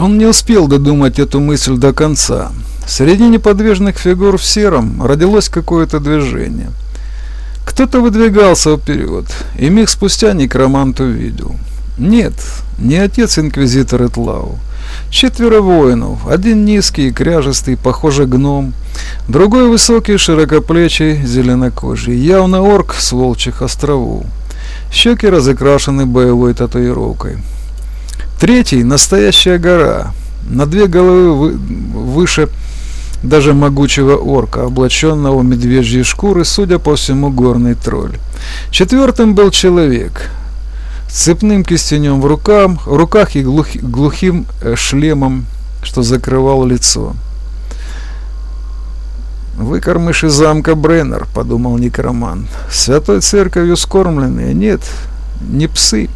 Он не успел додумать эту мысль до конца. Среди неподвижных фигур в сером родилось какое-то движение. Кто-то выдвигался вперед, и миг спустя некромант увидел. Нет, не отец-инквизитор Этлау. Четверо воинов, один низкий и кряжестый, похоже гном, другой высокий, широкоплечий, зеленокожий, явно орк с волчьих островов. Щеки разукрашены боевой татуировкой. Третий – настоящая гора, на две головы вы, выше даже могучего орка, облаченного в медвежьи шкуры, судя по всему, горный тролль. Четвертым был человек, с цепным кистенем в, рукам, в руках и глух, глухим э, шлемом, что закрывал лицо. «Выкормыш из замка Бреннер», — подумал некроман. «Святой церковью скормленные, нет, не псы»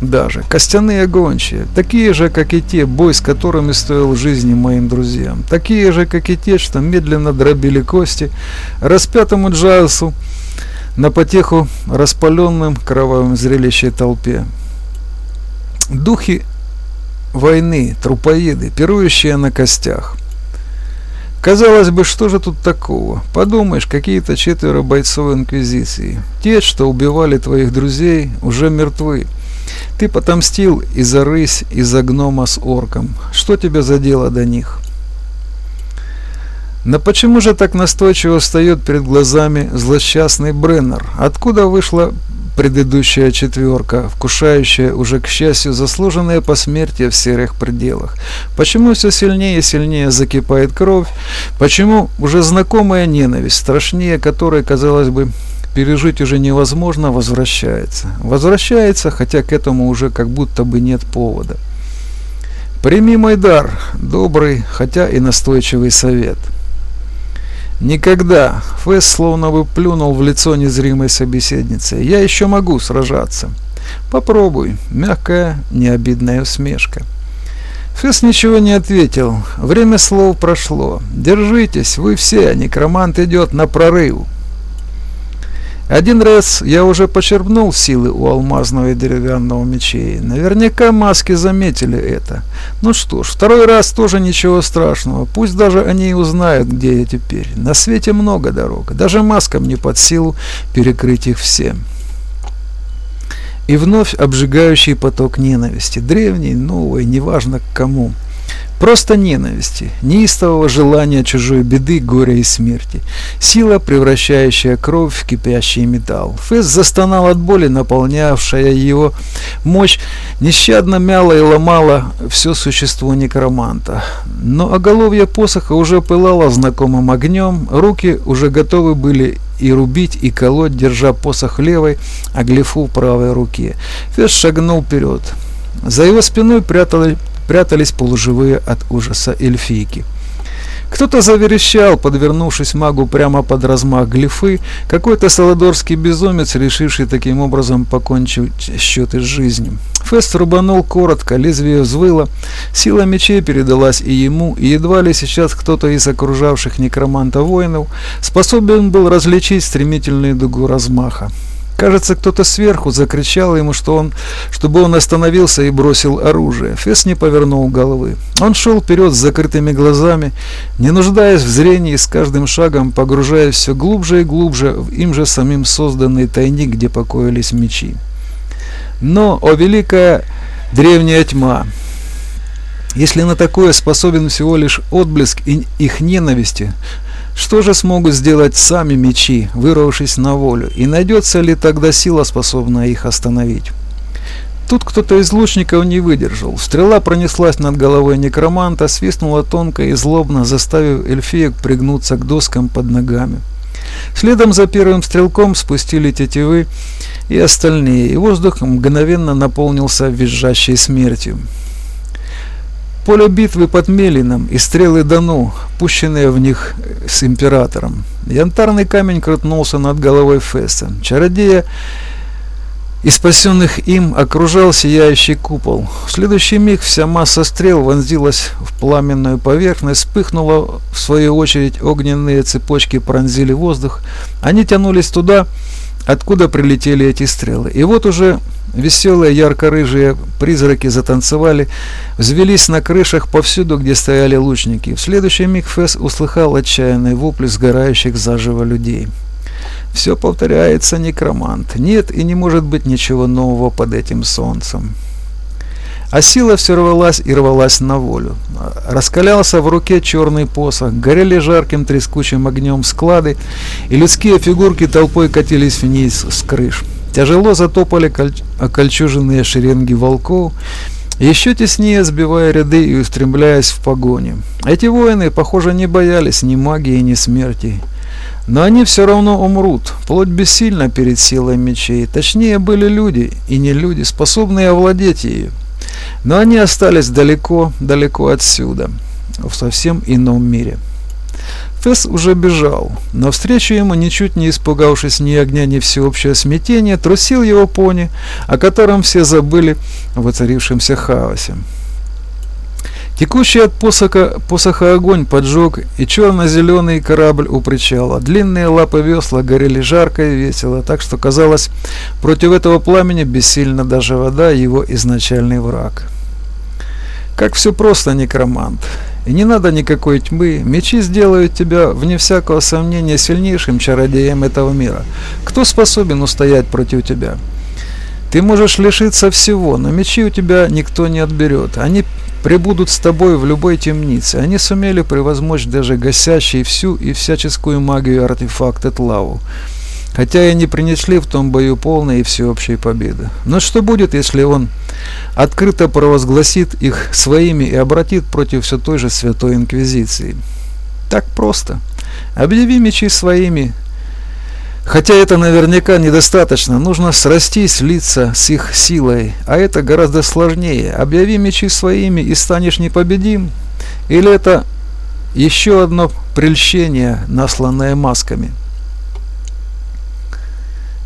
даже, костяные гончие, такие же, как и те, бой с которыми стоил жизни моим друзьям, такие же, как и те, что медленно дробили кости распятому Джайлсу на потеху распаленным кровавым зрелище толпе. Духи войны, трупоеды, пирующие на костях. Казалось бы, что же тут такого? Подумаешь, какие-то четверо бойцов Инквизиции. Те, что убивали твоих друзей, уже мертвы. Ты потомстил и за рысь, и за гнома с орком. Что тебе за дело до них? Но почему же так настойчиво встает перед глазами злосчастный Бреннер? Откуда вышла предыдущая четверка, вкушающая уже, к счастью, заслуженное посмертие в серых пределах? Почему все сильнее и сильнее закипает кровь? Почему уже знакомая ненависть, страшнее которой, казалось бы, пережить уже невозможно, возвращается. Возвращается, хотя к этому уже как будто бы нет повода. Прими мой дар, добрый, хотя и настойчивый совет. Никогда, Фэс словно бы плюнул в лицо незримой собеседницы. Я еще могу сражаться. Попробуй, мягкая, необидная усмешка. Фэс ничего не ответил. Время слов прошло. Держитесь, вы все, некромант идет на прорыв. Один раз я уже почерпнул силы у алмазного и деревянного мечей. Наверняка маски заметили это. Ну что ж, второй раз тоже ничего страшного. Пусть даже они и узнают, где я теперь. На свете много дорог. Даже маскам не под силу перекрыть их все. И вновь обжигающий поток ненависти. Древний, новый, неважно к кому. Просто ненависти, неистового желания чужой беды, горя и смерти. Сила, превращающая кровь в кипящий металл. Фэс застонал от боли, наполнявшая его мощь, нещадно мяла и ломала все существо некроманта. Но оголовье посоха уже пылало знакомым огнем, руки уже готовы были и рубить, и колоть, держа посох левой, а глифу правой руке. Фэс шагнул вперед. За его спиной прятали, прятались полуживые от ужаса эльфийки. Кто-то заверещал, подвернувшись магу прямо под размах глифы, какой-то саладорский безумец, решивший таким образом покончить счеты с жизнью. Фест рубанул коротко, лезвие взвыло, сила мечей передалась и ему, и едва ли сейчас кто-то из окружавших некроманта воинов способен был различить стремительную дугу размаха. Кажется, кто-то сверху закричал ему, что он, чтобы он остановился и бросил оружие. Фесс не повернул головы. Он шел вперед с закрытыми глазами, не нуждаясь в зрении, с каждым шагом погружаясь все глубже и глубже в им же самим созданный тайник, где покоились мечи. Но, о великая древняя тьма, если на такое способен всего лишь отблеск их ненависти, что же смогут сделать сами мечи, вырвавшись на волю, и найдется ли тогда сила, способная их остановить? Тут кто-то из лучников не выдержал. Стрела пронеслась над головой некроманта, свистнула тонко и злобно, заставив эльфиек пригнуться к доскам под ногами. Следом за первым стрелком спустили тетивы и остальные, и воздух мгновенно наполнился визжащей смертью. Поле битвы под Мелином и стрелы Дану, пущенные в них с императором. Янтарный камень крутнулся над головой Фесса. Чародея и спасенных им окружал сияющий купол. В следующий миг вся масса стрел вонзилась в пламенную поверхность, вспыхнула в свою очередь огненные цепочки пронзили воздух. Они тянулись туда, откуда прилетели эти стрелы. И вот уже Веселые ярко-рыжие призраки затанцевали, взвелись на крышах повсюду, где стояли лучники. В следующий миг Фесс услыхал отчаянный вопль сгорающих заживо людей. Все повторяется, некромант. Нет и не может быть ничего нового под этим солнцем. А сила все рвалась и рвалась на волю. Раскалялся в руке черный посох, горели жарким трескучим огнем склады, и людские фигурки толпой катились вниз с крыш. Тяжело затопали коль... окольчуженные шеренги волков, еще теснее сбивая ряды и устремляясь в погоню. Эти воины, похоже, не боялись ни магии, ни смерти. Но они все равно умрут, плоть бессильна перед силой мечей. Точнее, были люди, и не люди, способные овладеть ею. Но они остались далеко, далеко отсюда, в совсем ином мире. Фесс уже бежал. Навстречу ему, ничуть не испугавшись ни огня, ни всеобщего смятения, трусил его пони, о котором все забыли в воцарившемся хаосе. Текущий от посоха, посоха огонь поджег и черно-зеленый корабль у причала. Длинные лапы весла горели жарко и весело, так что казалось, против этого пламени бессильно даже вода, его изначальный враг. Как все просто, некромант. И не надо никакой тьмы. Мечи сделают тебя, вне всякого сомнения, сильнейшим чародеем этого мира. Кто способен устоять против тебя? Ты можешь лишиться всего, но мечи у тебя никто не отберет. Они прибудут с тобой в любой темнице. Они сумели превозмочь даже гасящий всю и всяческую магию артефакт Этлаву. Хотя и не принесли в том бою полной и всеобщей победы. Но что будет, если он открыто провозгласит их своими и обратит против все той же Святой Инквизиции? Так просто. Объяви мечи своими, Хотя это наверняка недостаточно, нужно срастись лица с их силой, а это гораздо сложнее. Объяви мечи своими и станешь непобедим? Или это еще одно прельщение, насланное масками?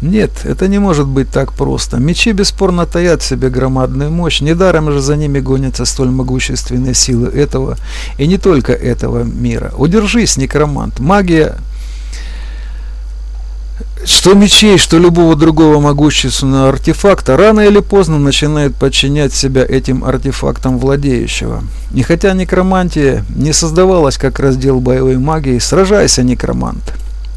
Нет, это не может быть так просто. Мечи бесспорно таят в себе громадную мощь, недаром же за ними гонятся столь могущественные силы этого и не только этого мира. Удержись, некромант. Магия что мечей, что любого другого могущественного артефакта рано или поздно начинает подчинять себя этим артефактам владеющего. И хотя некромантия не создавалась как раздел боевой магии, сражайся, некромант.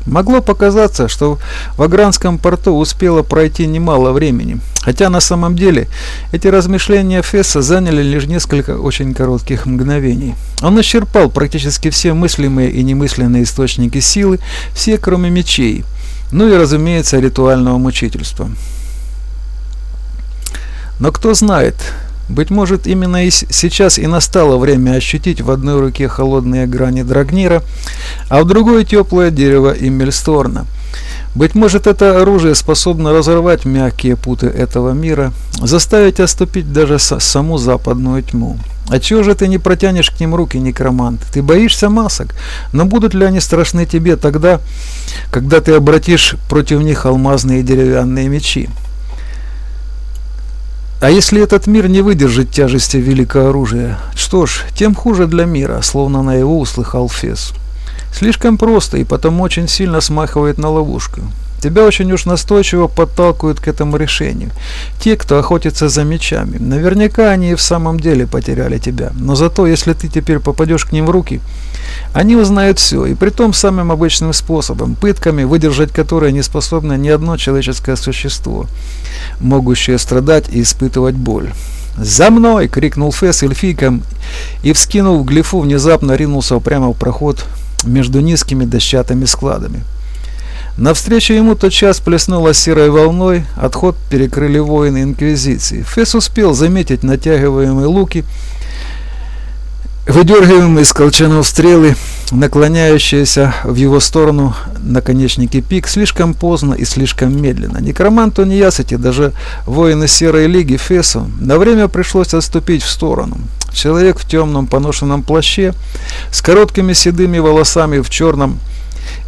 Могло показаться, что в Агранском порту успело пройти немало времени, хотя на самом деле эти размышления Фесса заняли лишь несколько очень коротких мгновений. Он исчерпал практически все мыслимые и немысленные источники силы, все кроме мечей – ну и, разумеется, ритуального мучительства. Но кто знает, быть может, именно и сейчас и настало время ощутить в одной руке холодные грани Драгнира, а в другой теплое дерево Иммельсторна. Быть может, это оружие способно разорвать мягкие путы этого мира, заставить оступить даже саму западную тьму. А чего же ты не протянешь к ним руки, некромант? Ты боишься масок, но будут ли они страшны тебе тогда, когда ты обратишь против них алмазные деревянные мечи? А если этот мир не выдержит тяжести великого оружия? Что ж, тем хуже для мира, словно на его услыхал Фес. Слишком просто и потом очень сильно смахивает на ловушку. Тебя очень уж настойчиво подталкивают к этому решению. Те, кто охотится за мечами. Наверняка они и в самом деле потеряли тебя. Но зато, если ты теперь попадешь к ним в руки, они узнают все, и при том самым обычным способом, пытками, выдержать которые не способно ни одно человеческое существо, могущее страдать и испытывать боль. «За мной!» — крикнул Фесс эльфийкам и, вскинув глифу, внезапно ринулся прямо в проход между низкими дощатыми складами. Навстречу ему тотчас плеснула серой волной, отход перекрыли воины Инквизиции. Фесс успел заметить натягиваемые луки, выдергиваемые из колчанов стрелы, наклоняющиеся в его сторону наконечники пик слишком поздно и слишком медленно. Некроманту Ниясати, даже воины Серой Лиги Фесу, на время пришлось отступить в сторону. Человек в темном поношенном плаще, с короткими седыми волосами в черном и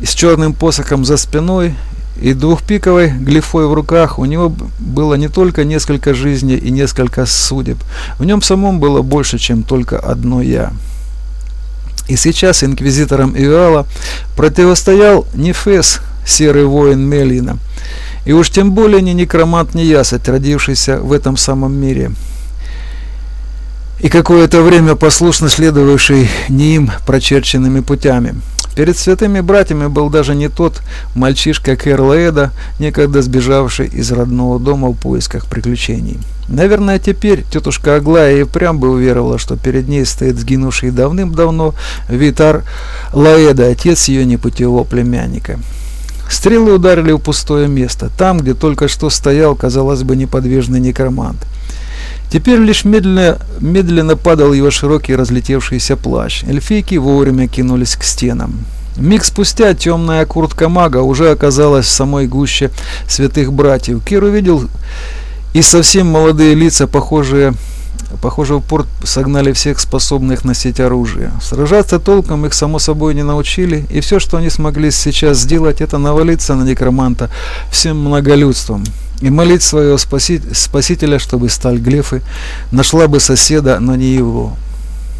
с черным посохом за спиной и двухпиковой глифой в руках у него было не только несколько жизней и несколько судеб. В нем самом было больше, чем только одно «я». И сейчас инквизиторам Иоала противостоял не Фес, серый воин Мелина, И уж тем более не некромант не ясать, родившийся в этом самом мире. И какое-то время послушно следовавший не им прочерченными путями. Перед святыми братьями был даже не тот мальчишка Кэрлэда, некогда сбежавший из родного дома в поисках приключений. Наверное, теперь тетушка Аглая и прям бы уверовала, что перед ней стоит сгинувший давным-давно Витар Лаэда, отец ее непутевого племянника. Стрелы ударили в пустое место, там, где только что стоял, казалось бы, неподвижный некромант. Теперь лишь медленно, медленно падал его широкий разлетевшийся плащ. Эльфийки вовремя кинулись к стенам. Миг спустя темная куртка мага уже оказалась в самой гуще святых братьев. Кир увидел и совсем молодые лица, похожие Похоже, в порт согнали всех способных носить оружие. Сражаться толком их, само собой, не научили, и все, что они смогли сейчас сделать, это навалиться на некроманта всем многолюдством и молить своего спаси... спасителя, чтобы сталь Глефы нашла бы соседа, но не его.